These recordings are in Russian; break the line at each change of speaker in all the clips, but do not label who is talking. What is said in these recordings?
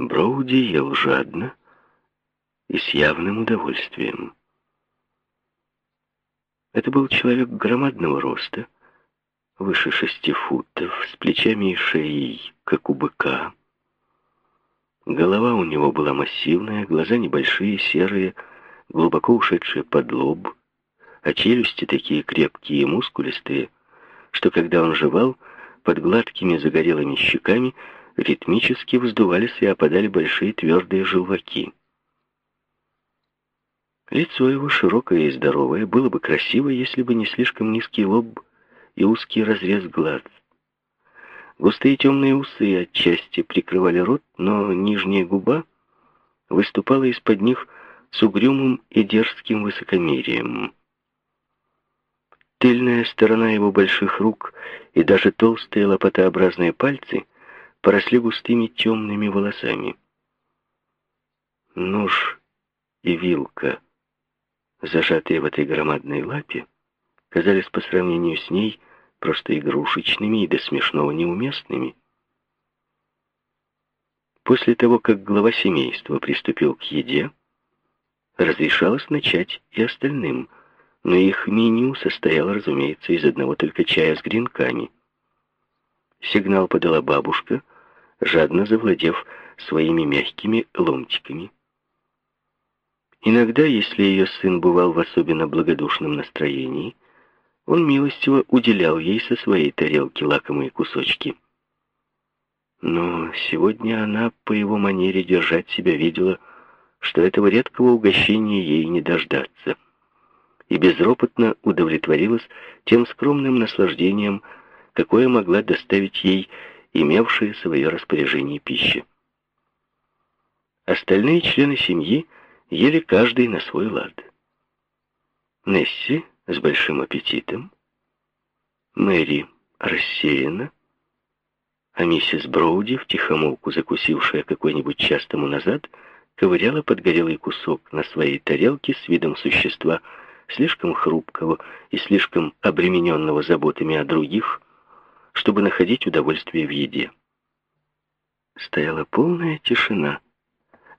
Броуди ел жадно и с явным удовольствием. Это был человек громадного роста, выше шести футов, с плечами и шеей, как у быка. Голова у него была массивная, глаза небольшие, серые, глубоко ушедшие под лоб, а челюсти такие крепкие и мускулистые, что когда он жевал, под гладкими загорелыми щеками ритмически вздувались и опадали большие твердые желваки. Лицо его широкое и здоровое было бы красиво, если бы не слишком низкий лоб и узкий разрез глаз. Густые темные усы отчасти прикрывали рот, но нижняя губа выступала из-под них с угрюмым и дерзким высокомерием. Тыльная сторона его больших рук и даже толстые лопатообразные пальцы поросли густыми темными волосами. Нож и вилка, зажатые в этой громадной лапе, казались по сравнению с ней просто игрушечными и до смешного неуместными. После того, как глава семейства приступил к еде, разрешалось начать и остальным, но их меню состояло, разумеется, из одного только чая с гренками. Сигнал подала бабушка, жадно завладев своими мягкими ломтиками. Иногда, если ее сын бывал в особенно благодушном настроении, он милостиво уделял ей со своей тарелки лакомые кусочки. Но сегодня она по его манере держать себя видела, что этого редкого угощения ей не дождаться, и безропотно удовлетворилась тем скромным наслаждением, какое могла доставить ей имевшая свое распоряжение пища. Остальные члены семьи ели каждый на свой лад. Несси с большим аппетитом, Мэри рассеяна, а миссис Броуди, втихомолку закусившая какой-нибудь час тому назад, ковыряла подгорелый кусок на своей тарелке с видом существа слишком хрупкого и слишком обремененного заботами о других, чтобы находить удовольствие в еде. Стояла полная тишина,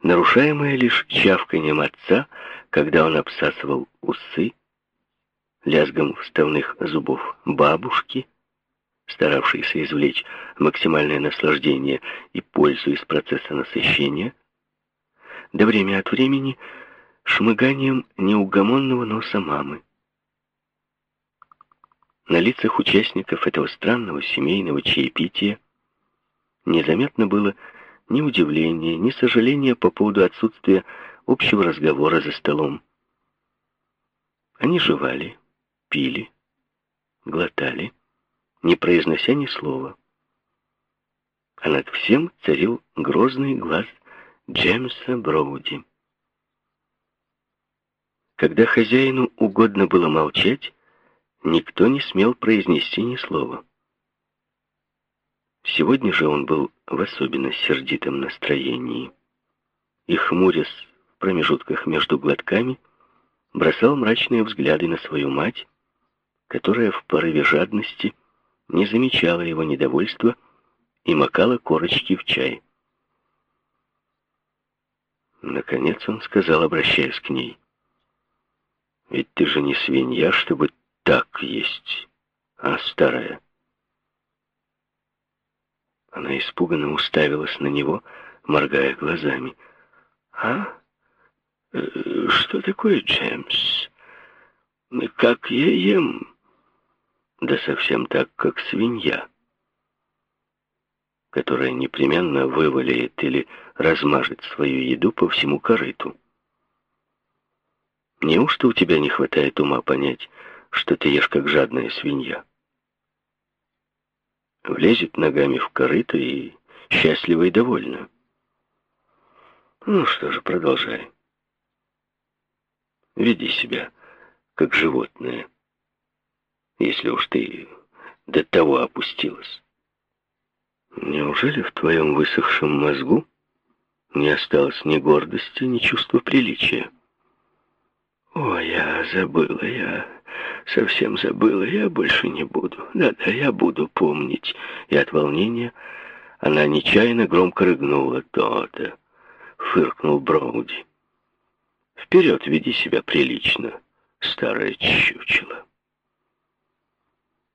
нарушаемая лишь чавканием отца, когда он обсасывал усы, лязгом вставных зубов бабушки, старавшейся извлечь максимальное наслаждение и пользу из процесса насыщения, до время от времени шмыганием неугомонного носа мамы. На лицах участников этого странного семейного чаепития незаметно было ни удивления, ни сожаления по поводу отсутствия общего разговора за столом. Они жевали, пили, глотали, не произнося ни слова. А над всем царил грозный глаз Джеймса Броуди. Когда хозяину угодно было молчать, никто не смел произнести ни слова. Сегодня же он был в особенно сердитом настроении и, хмурясь в промежутках между глотками, бросал мрачные взгляды на свою мать, которая в порыве жадности не замечала его недовольства и макала корочки в чай. Наконец он сказал, обращаясь к ней, «Ведь ты же не свинья, чтобы так есть, а старая». Она испуганно уставилась на него, моргая глазами. «А? Э, что такое, Джеймс? Как я ем?» Да совсем так, как свинья, которая непременно вывалит или размажет свою еду по всему корыту. Неужто у тебя не хватает ума понять, что ты ешь как жадная свинья? Влезет ногами в корыто и счастлива и довольна. Ну что же, продолжай. Веди себя, как животное если уж ты до того опустилась. Неужели в твоем высохшем мозгу не осталось ни гордости, ни чувства приличия? О, я забыла, я совсем забыла, я больше не буду. Да-да, я буду помнить. И от волнения она нечаянно громко рыгнула. «То-то!» — фыркнул Броуди. «Вперед, веди себя прилично, старая чучело!»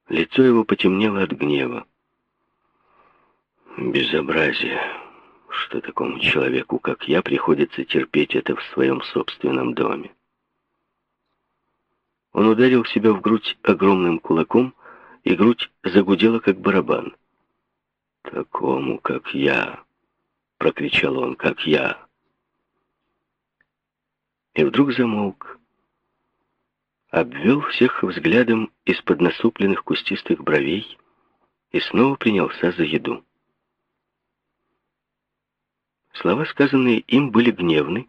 Лицо его потемнело от гнева. «Безобразие!» что такому человеку, как я, приходится терпеть это в своем собственном доме. Он ударил себя в грудь огромным кулаком, и грудь загудела, как барабан. «Такому, как я!» — прокричал он, «как я!» И вдруг замолк, обвел всех взглядом из-под насупленных кустистых бровей и снова принялся за еду. Слова, сказанные им, были гневны,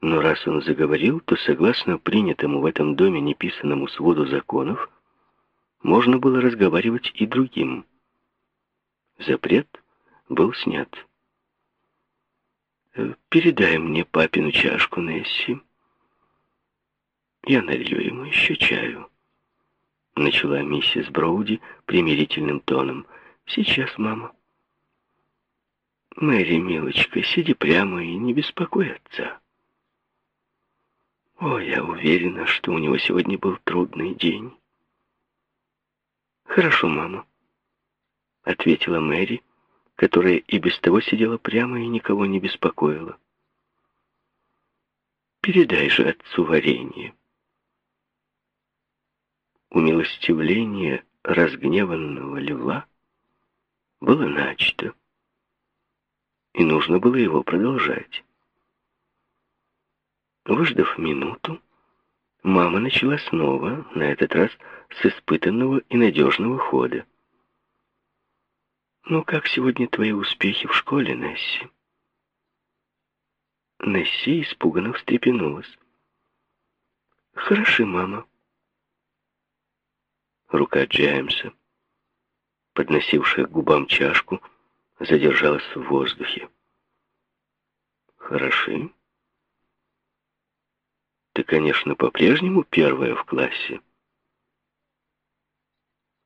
но раз он заговорил, то, согласно принятому в этом доме неписанному своду законов, можно было разговаривать и другим. Запрет был снят. «Э, «Передай мне папину чашку, Несси. Я налью ему еще чаю», — начала миссис Броуди примирительным тоном. «Сейчас, мама». Мэри, милочка, сиди прямо и не беспокой отца. О, я уверена, что у него сегодня был трудный день. Хорошо, мама, ответила Мэри, которая и без того сидела прямо и никого не беспокоила. Передай же отцу варенье. Умилостивление разгневанного льва было начато и нужно было его продолжать. Выждав минуту, мама начала снова, на этот раз с испытанного и надежного хода. «Ну, как сегодня твои успехи в школе, Несси?» Несси испуганно встрепенулась. «Хороши, мама». Рука Джеймса, подносившая к губам чашку, задержалась в воздухе. Хороши. Ты, конечно, по-прежнему первая в классе.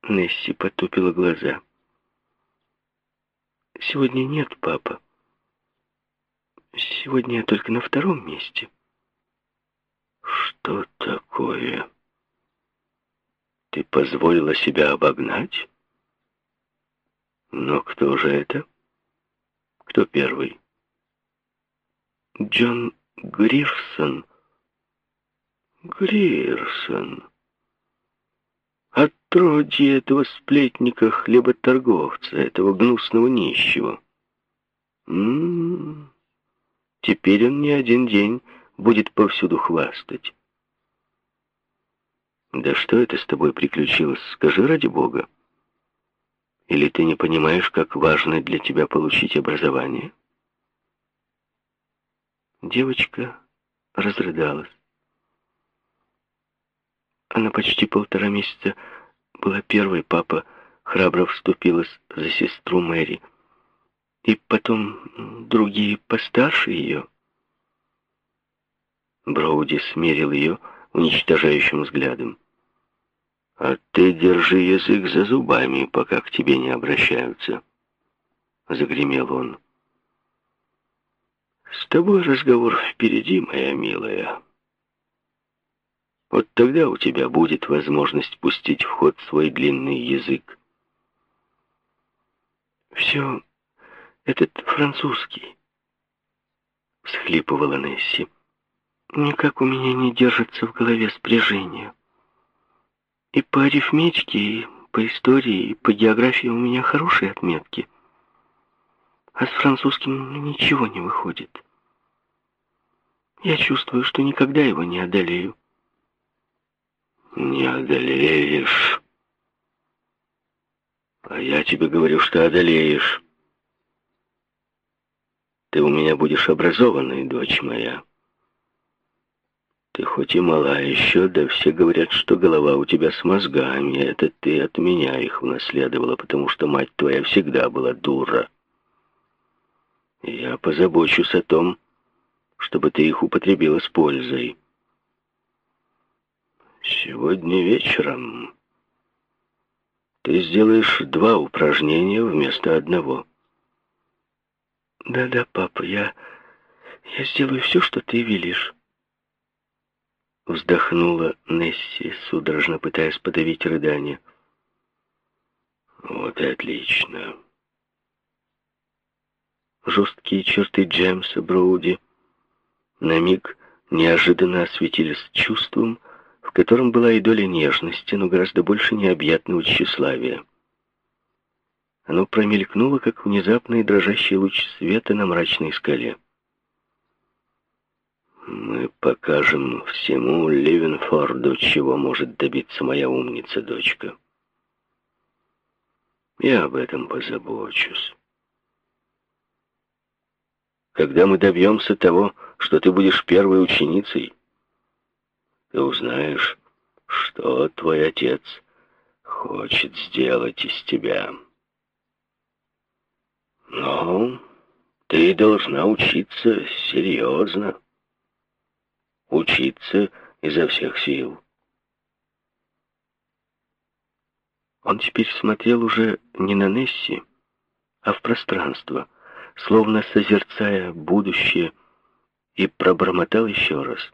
Несси потупила глаза. Сегодня нет, папа. Сегодня я только на втором месте. Что такое? Ты позволила себя обогнать? Но кто же это? Кто первый? Джон Грирсон. Грирсон. Отродье этого сплетника хлеботорговца, этого гнусного нищего. М -м -м. Теперь он не один день будет повсюду хвастать. Да что это с тобой приключилось, скажи ради бога. Или ты не понимаешь, как важно для тебя получить образование?» Девочка разрыдалась. Она почти полтора месяца была первой, папа храбро вступилась за сестру Мэри. И потом другие постарше ее. Броуди смерил ее уничтожающим взглядом. А ты держи язык за зубами, пока к тебе не обращаются. Загремел он. С тобой разговор впереди, моя милая. Вот тогда у тебя будет возможность пустить в ход свой длинный язык. Все этот французский, всхлипывала Несси. Никак у меня не держится в голове спряжение. И по арифметике, и по истории, и по географии у меня хорошие отметки. А с французским ничего не выходит. Я чувствую, что никогда его не одолею. Не одолеешь. А я тебе говорю, что одолеешь. Ты у меня будешь образованной, дочь моя. Ты хоть и мала еще, да все говорят, что голова у тебя с мозгами. Это ты от меня их унаследовала, потому что мать твоя всегда была дура. Я позабочусь о том, чтобы ты их употребила с пользой. Сегодня вечером ты сделаешь два упражнения вместо одного. Да-да, папа, я... я сделаю все, что ты велишь. Вздохнула Несси, судорожно пытаясь подавить рыдание.
Вот и отлично.
Жесткие черты Джеймса Броуди на миг неожиданно осветились чувством, котором была и доля нежности, но гораздо больше необъятного тщеславия. Оно промелькнуло, как внезапный дрожащий луч света на мрачной скале.
«Мы покажем всему Ливенфорду, чего может добиться моя умница-дочка. Я об этом позабочусь. Когда мы добьемся того, что ты будешь первой ученицей, ты узнаешь, что твой отец хочет сделать из тебя». Но ты должна учиться серьезно. Учиться изо всех сил.
Он теперь смотрел уже не на Несси, а в пространство, словно созерцая будущее, и пробормотал еще раз.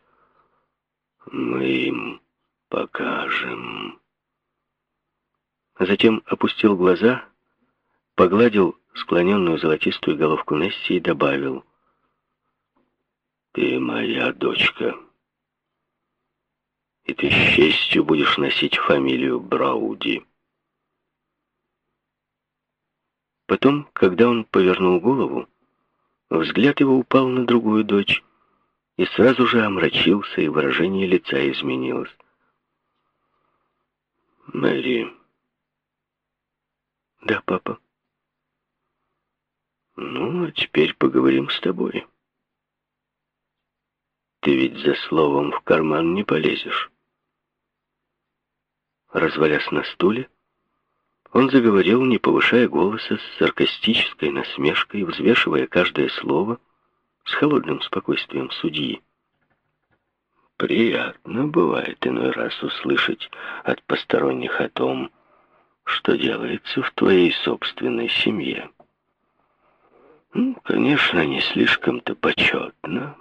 «Мы им покажем».
Затем опустил глаза, погладил склоненную золотистую головку Несси и добавил.
«Ты моя дочка, и ты с честью будешь носить фамилию Брауди».
Потом, когда он повернул голову, взгляд его упал на другую дочь, и сразу же омрачился, и выражение лица изменилось.
«Мэри».
«Да, папа».
Ну, а теперь поговорим с тобой. Ты ведь за словом в карман не полезешь.
Развалясь на стуле, он заговорил, не повышая голоса, с саркастической насмешкой, взвешивая каждое слово, с холодным спокойствием судьи.
Приятно бывает иной раз услышать от посторонних о том, что делается в твоей собственной семье. Ну, конечно, не слишком-то почетно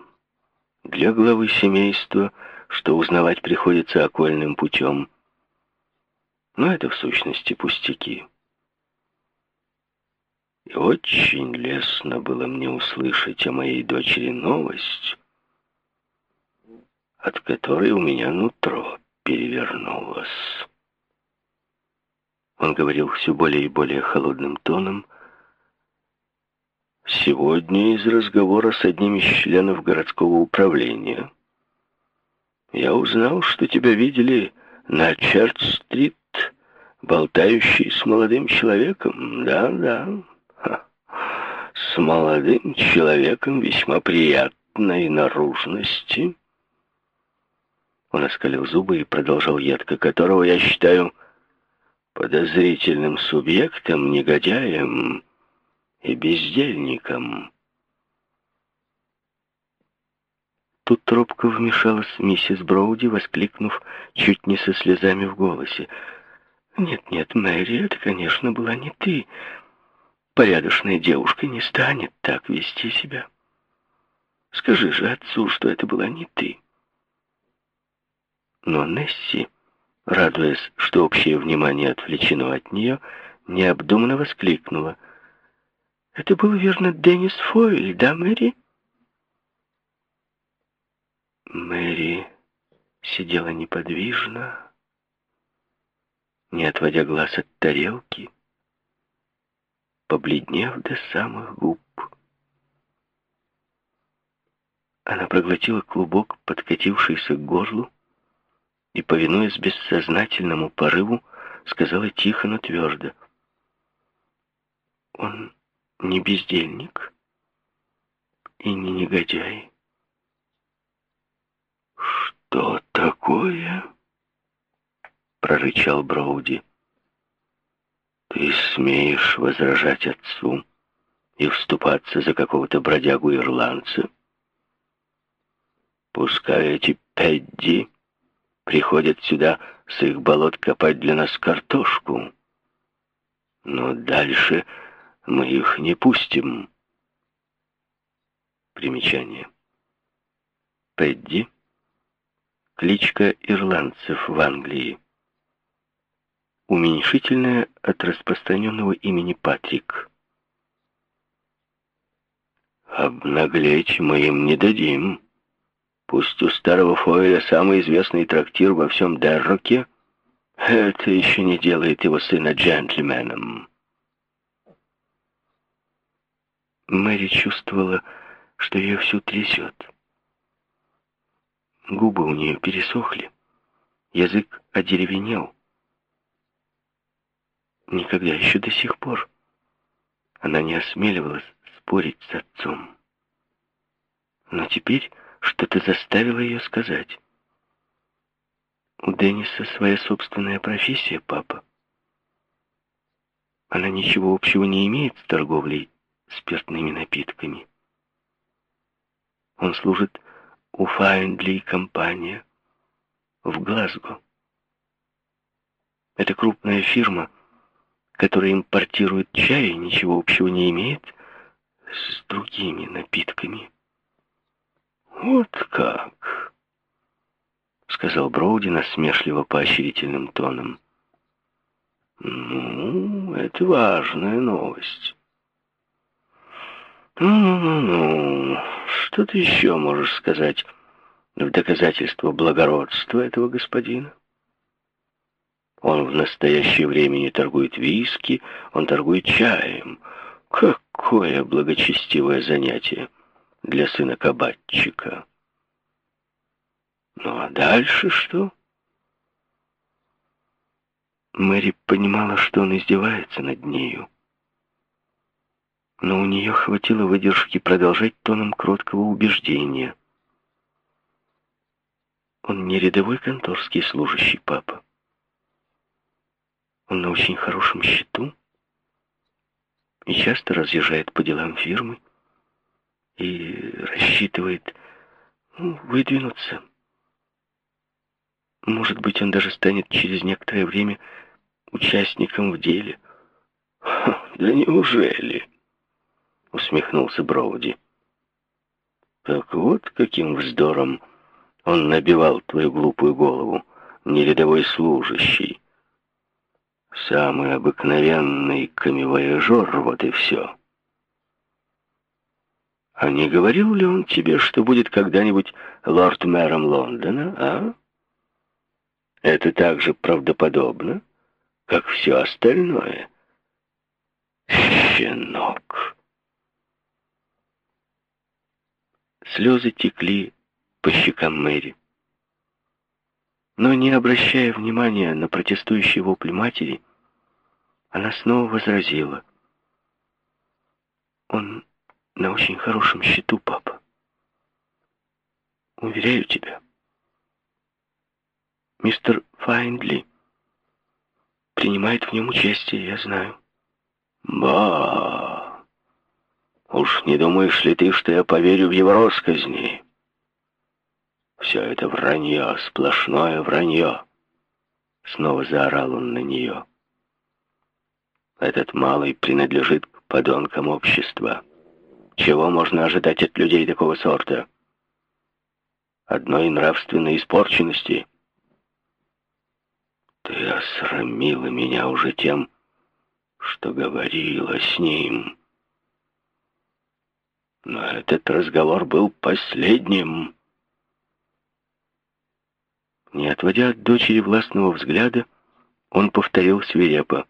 для главы семейства, что узнавать приходится окольным путем. Но это в сущности пустяки. Очень лестно было мне услышать о моей дочери новость, от которой у меня нутро перевернулось.
Он говорил все более и более холодным тоном,
Сегодня из разговора с одним из членов городского управления я узнал, что тебя видели на Черт-стрит, болтающий с молодым человеком. Да-да, с молодым человеком весьма приятной наружности. Он оскалил зубы и продолжал едко, которого я считаю подозрительным субъектом, негодяем, и бездельником.
Тут робко вмешалась миссис Броуди, воскликнув чуть не со слезами в голосе. «Нет-нет, Мэри, это, конечно, была не ты. Порядочная девушка не станет так вести себя. Скажи же отцу, что это была не ты». Но Несси, радуясь, что общее внимание отвлечено от нее, необдуманно воскликнула — это был, верно, Деннис Фойль, да, Мэри? Мэри сидела неподвижно, не отводя глаз от тарелки, побледнев до самых губ. Она проглотила клубок, подкатившийся к горлу, и, повинуясь бессознательному порыву, сказала тихо, но твердо. Он не бездельник и не негодяй.
«Что такое?» — прорычал Броуди. «Ты смеешь возражать отцу и вступаться за какого-то бродягу-ирландца? Пускай эти Пэдди приходят сюда с их болот копать для нас картошку, но дальше мы их не пустим.
Примечание. Пэдди — кличка ирландцев в Англии. Уменьшительное от распространенного имени Патрик. «Обнаглеть мы им не дадим. Пусть у старого Фойля самый известный трактир во всем Дерроке, это еще не делает его сына джентльменом». Мэри чувствовала, что ее всю трясет. Губы у нее пересохли, язык одеревенел. Никогда еще до сих пор она не осмеливалась спорить с отцом. Но теперь что-то заставило ее сказать. У Денниса своя собственная профессия, папа. Она ничего общего не имеет с торговлей спиртными напитками. Он служит у Файндли компания в Глазго. Это крупная фирма, которая импортирует чай ничего общего не имеет с другими напитками. «Вот как!» — сказал Броуди насмешливо поощрительным тоном. «Ну, это важная новость». «Ну-ну-ну, что ты еще можешь сказать в доказательство благородства этого господина? Он в настоящее время не торгует виски, он торгует чаем. Какое благочестивое занятие для сына кабатчика!» «Ну а дальше что?» Мэри понимала, что он издевается над нею но у нее хватило выдержки продолжать тоном кроткого убеждения. Он не рядовой конторский служащий, папа. Он на очень хорошем счету и часто разъезжает по делам фирмы и рассчитывает ну, выдвинуться. Может быть, он даже станет через некоторое время участником в деле. Да неужели? — усмехнулся Броуди. «Так вот каким вздором он набивал твою глупую голову, не рядовой служащий. Самый обыкновенный камевояжер, вот и все». А не говорил ли он тебе, что будет когда-нибудь лорд-мэром Лондона, а? Это так же правдоподобно, как все остальное. Щенок. Слезы текли по щекам Мэри. Но не обращая внимания на протестующий вопль матери, она снова возразила. «Он на очень хорошем счету, папа. Уверяю тебя. Мистер Файндли принимает в нем участие, я знаю». «Ба!» Уж не думаешь ли ты, что я поверю в его росказни? Все это вранье, сплошное вранье. Снова заорал он на нее. Этот малый принадлежит к подонкам общества. Чего можно ожидать от людей такого сорта? Одной нравственной испорченности. Ты осрамила меня уже тем, что говорила с ним. Но этот разговор был последним. Не отводя от дочери властного взгляда, он повторил свирепо.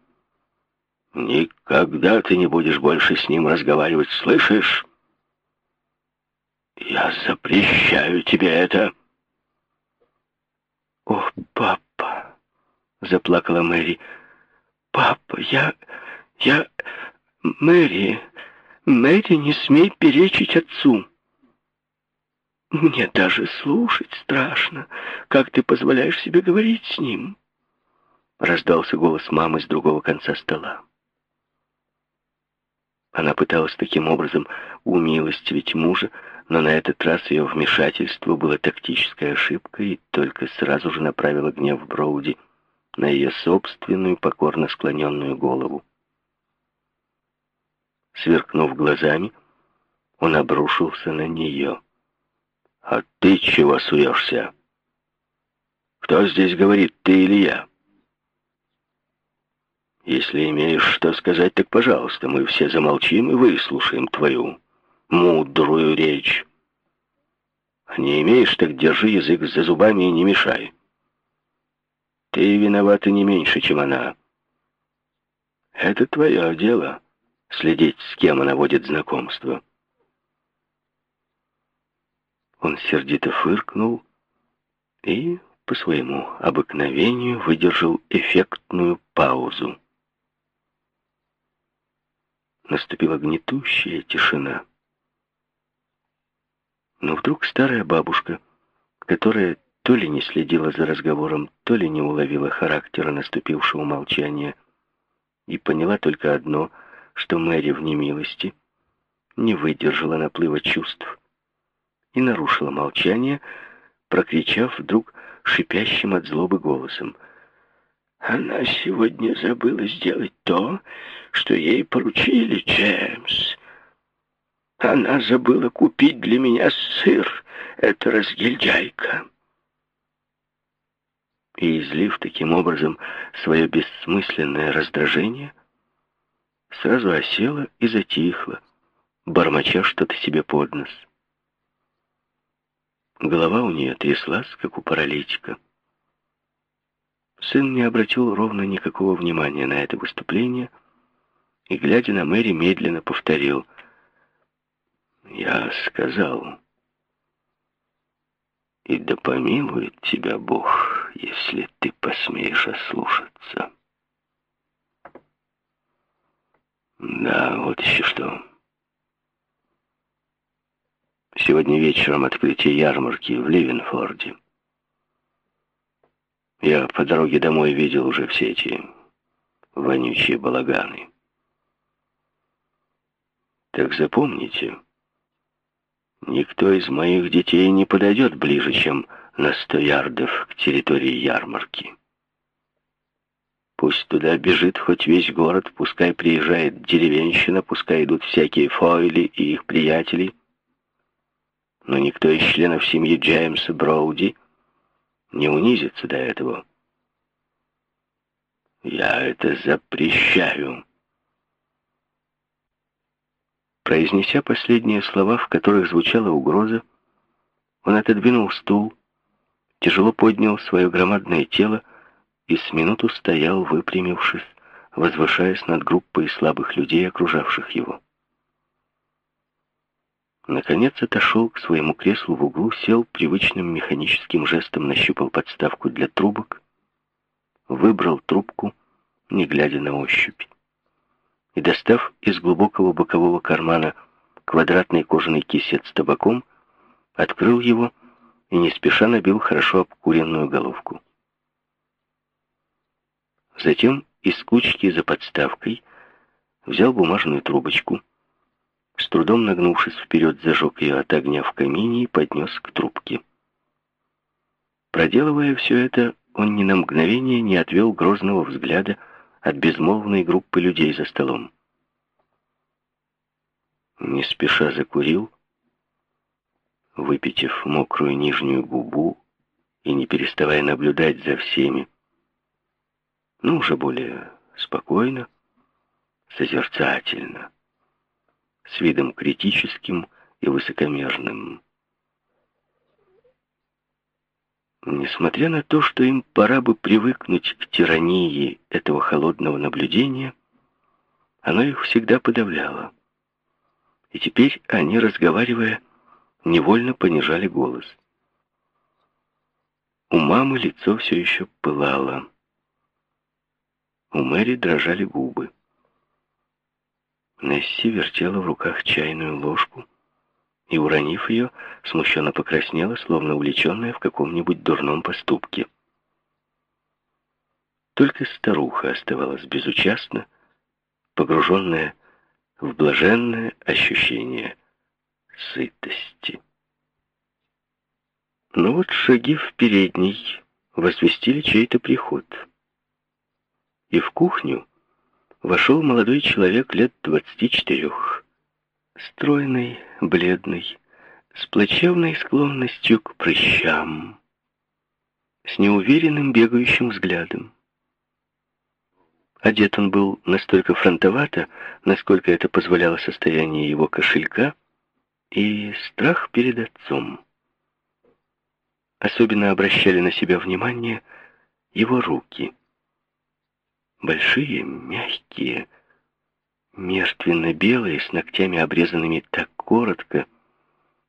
«Никогда ты не будешь больше с ним разговаривать, слышишь? Я запрещаю тебе это!» «О, папа!» — заплакала Мэри. «Папа, я... я... Мэри...» Мэри, не смей перечить отцу. Мне даже слушать страшно, как ты позволяешь себе говорить с ним. Раздался голос мамы с другого конца стола. Она пыталась таким образом умилостивить мужа, но на этот раз ее вмешательство было тактической ошибкой и только сразу же направило гнев Броуди на ее собственную покорно склоненную голову. Сверкнув глазами,
он обрушился на нее. «А ты чего суешься? Кто здесь говорит, ты или я?» «Если имеешь что сказать, так, пожалуйста, мы все замолчим и выслушаем твою мудрую речь. А не имеешь, так держи язык за зубами и не мешай. Ты виновата не меньше, чем она. Это твое дело — следить, с кем она водит знакомство». Он сердито фыркнул и, по своему обыкновению, выдержал эффектную паузу. Наступила гнетущая тишина. Но вдруг старая бабушка, которая то ли не следила за разговором, то ли не уловила характера наступившего молчания, и поняла только одно, что Мэри в немилости, не выдержала наплыва чувств и нарушила молчание, прокричав вдруг шипящим от злобы голосом. «Она сегодня забыла сделать то, что ей поручили, Джеймс. Она забыла купить для меня сыр, эта разгильдяйка». И, излив таким образом свое бессмысленное раздражение, сразу осела и затихла, бормоча что-то себе под нос. Голова у нее тряслась, как у паралитика. Сын не обратил ровно никакого внимания на это выступление и, глядя на Мэри, медленно повторил. «Я сказал, и да помилует тебя Бог, если ты посмеешь ослушаться». Да, вот еще что. Сегодня вечером открытие ярмарки в Ливенфорде. Я по дороге домой видел уже все эти вонючие балаганы. Так запомните, никто из моих детей не подойдет ближе, чем на сто ярдов к территории ярмарки. Пусть туда бежит хоть весь город, пускай приезжает деревенщина, пускай идут всякие фойли и их приятели, но никто из членов семьи Джеймса Броуди не унизится до этого. Я это запрещаю. Произнеся последние слова, в которых звучала угроза, он отодвинул стул, тяжело поднял свое громадное тело и с минуту стоял, выпрямившись, возвышаясь над группой слабых людей, окружавших его. Наконец отошел к своему креслу в углу, сел привычным механическим жестом, нащупал подставку для трубок, выбрал трубку, не глядя на ощупь, и, достав из глубокого бокового кармана квадратный кожаный кисет с табаком, открыл его и не спеша набил хорошо обкуренную головку. Затем из кучки за подставкой взял бумажную трубочку, с трудом нагнувшись вперед, зажег ее от огня в камине и поднес к трубке. Проделывая все это, он ни на мгновение не отвел грозного взгляда от безмолвной группы людей за столом. Не спеша закурил, выпитив мокрую нижнюю губу и не переставая наблюдать за всеми, но уже более спокойно, созерцательно с видом критическим и высокомерным. Несмотря на то, что им пора бы привыкнуть к тирании этого холодного наблюдения, оно их всегда подавляло. И теперь они, разговаривая, невольно понижали голос. У мамы лицо все еще пылало. У Мэри дрожали губы. Несси вертела в руках чайную ложку и, уронив ее, смущенно покраснела, словно увлеченная в каком-нибудь дурном поступке. Только старуха оставалась безучастна, погруженная в блаженное ощущение сытости. Но вот шаги в передней возвестили чей-то приход. И в кухню вошел молодой человек лет двадцати четырех.
Стройный, бледный, с плачевной склонностью к прыщам, с неуверенным бегающим взглядом. Одет он был настолько фронтовато, насколько это позволяло состояние его кошелька и страх перед отцом. Особенно обращали на себя внимание его руки. Большие, мягкие, мертвенно-белые, с ногтями обрезанными так коротко,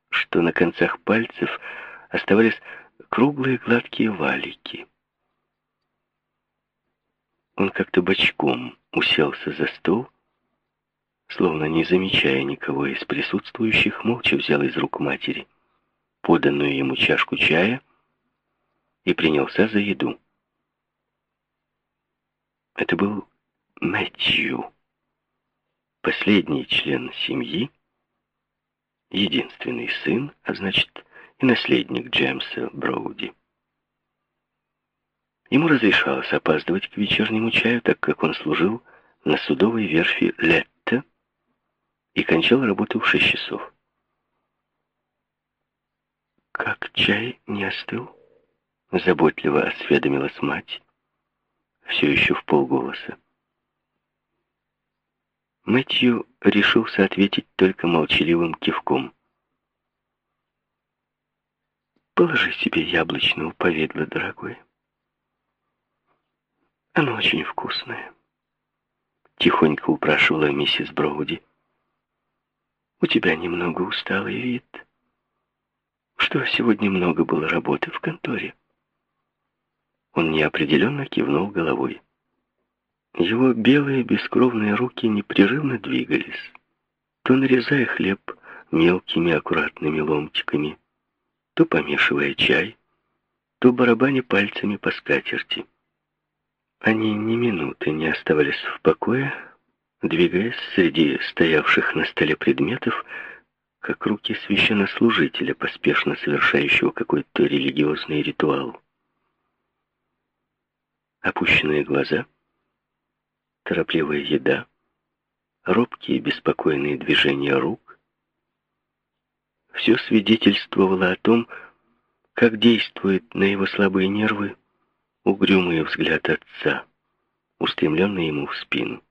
что на концах пальцев оставались круглые гладкие валики. Он как-то бочком уселся за стол, словно не замечая никого из присутствующих, молча взял из рук матери поданную ему чашку чая и принялся за еду. Это был Мэтью, последний член семьи, единственный сын, а значит и наследник Джеймса Броуди. Ему разрешалось опаздывать к вечернему чаю, так как он служил на судовой верфи Летта и кончал работу в шесть часов. «Как чай не остыл?» — заботливо осведомилась мать, все еще в полголоса. Мэтью решился ответить только молчаливым кивком. «Положи себе яблочного повидла, дорогой. Оно очень вкусное», — тихонько упрашивала миссис Броуди. «У тебя немного усталый вид. Что, сегодня много было работы в конторе?» Он неопределенно кивнул головой. Его белые бескровные руки непрерывно двигались, то нарезая хлеб мелкими аккуратными ломтиками, то помешивая чай, то барабаня пальцами по скатерти. Они ни минуты не оставались в покое, двигаясь среди стоявших на столе предметов, как руки священнослужителя, поспешно совершающего какой-то религиозный ритуал. Опущенные глаза, торопливая еда, робкие беспокойные движения рук — все свидетельствовало о том, как действует на его слабые нервы угрюмый взгляд отца, устремленный ему в спину.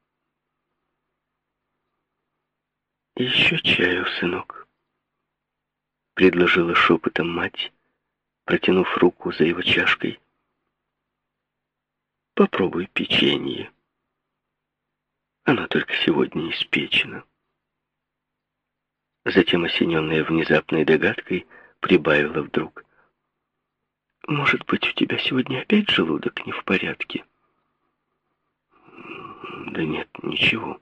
«Еще чаю, сынок», — предложила шепотом мать, протянув руку за его чашкой. Попробуй печенье. Оно только сегодня испечено. Затем, осененная внезапной догадкой, прибавила вдруг. Может быть, у тебя сегодня опять желудок не в порядке? Да нет, ничего.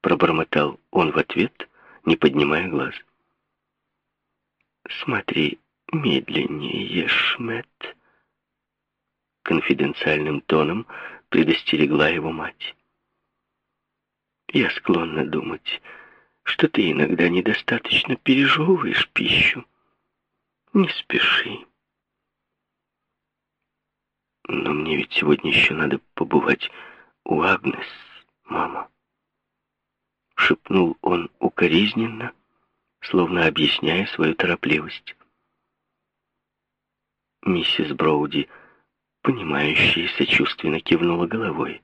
Пробормотал он в ответ, не поднимая глаз. Смотри, медленнее ешь, Мэтт конфиденциальным тоном предостерегла его мать. «Я склонна думать, что ты иногда недостаточно пережевываешь пищу. Не спеши. Но мне ведь сегодня еще надо побывать у Агнес, мама. Шепнул он укоризненно, словно объясняя свою торопливость. Миссис Броуди понимающе и сочувственно кивнула головой.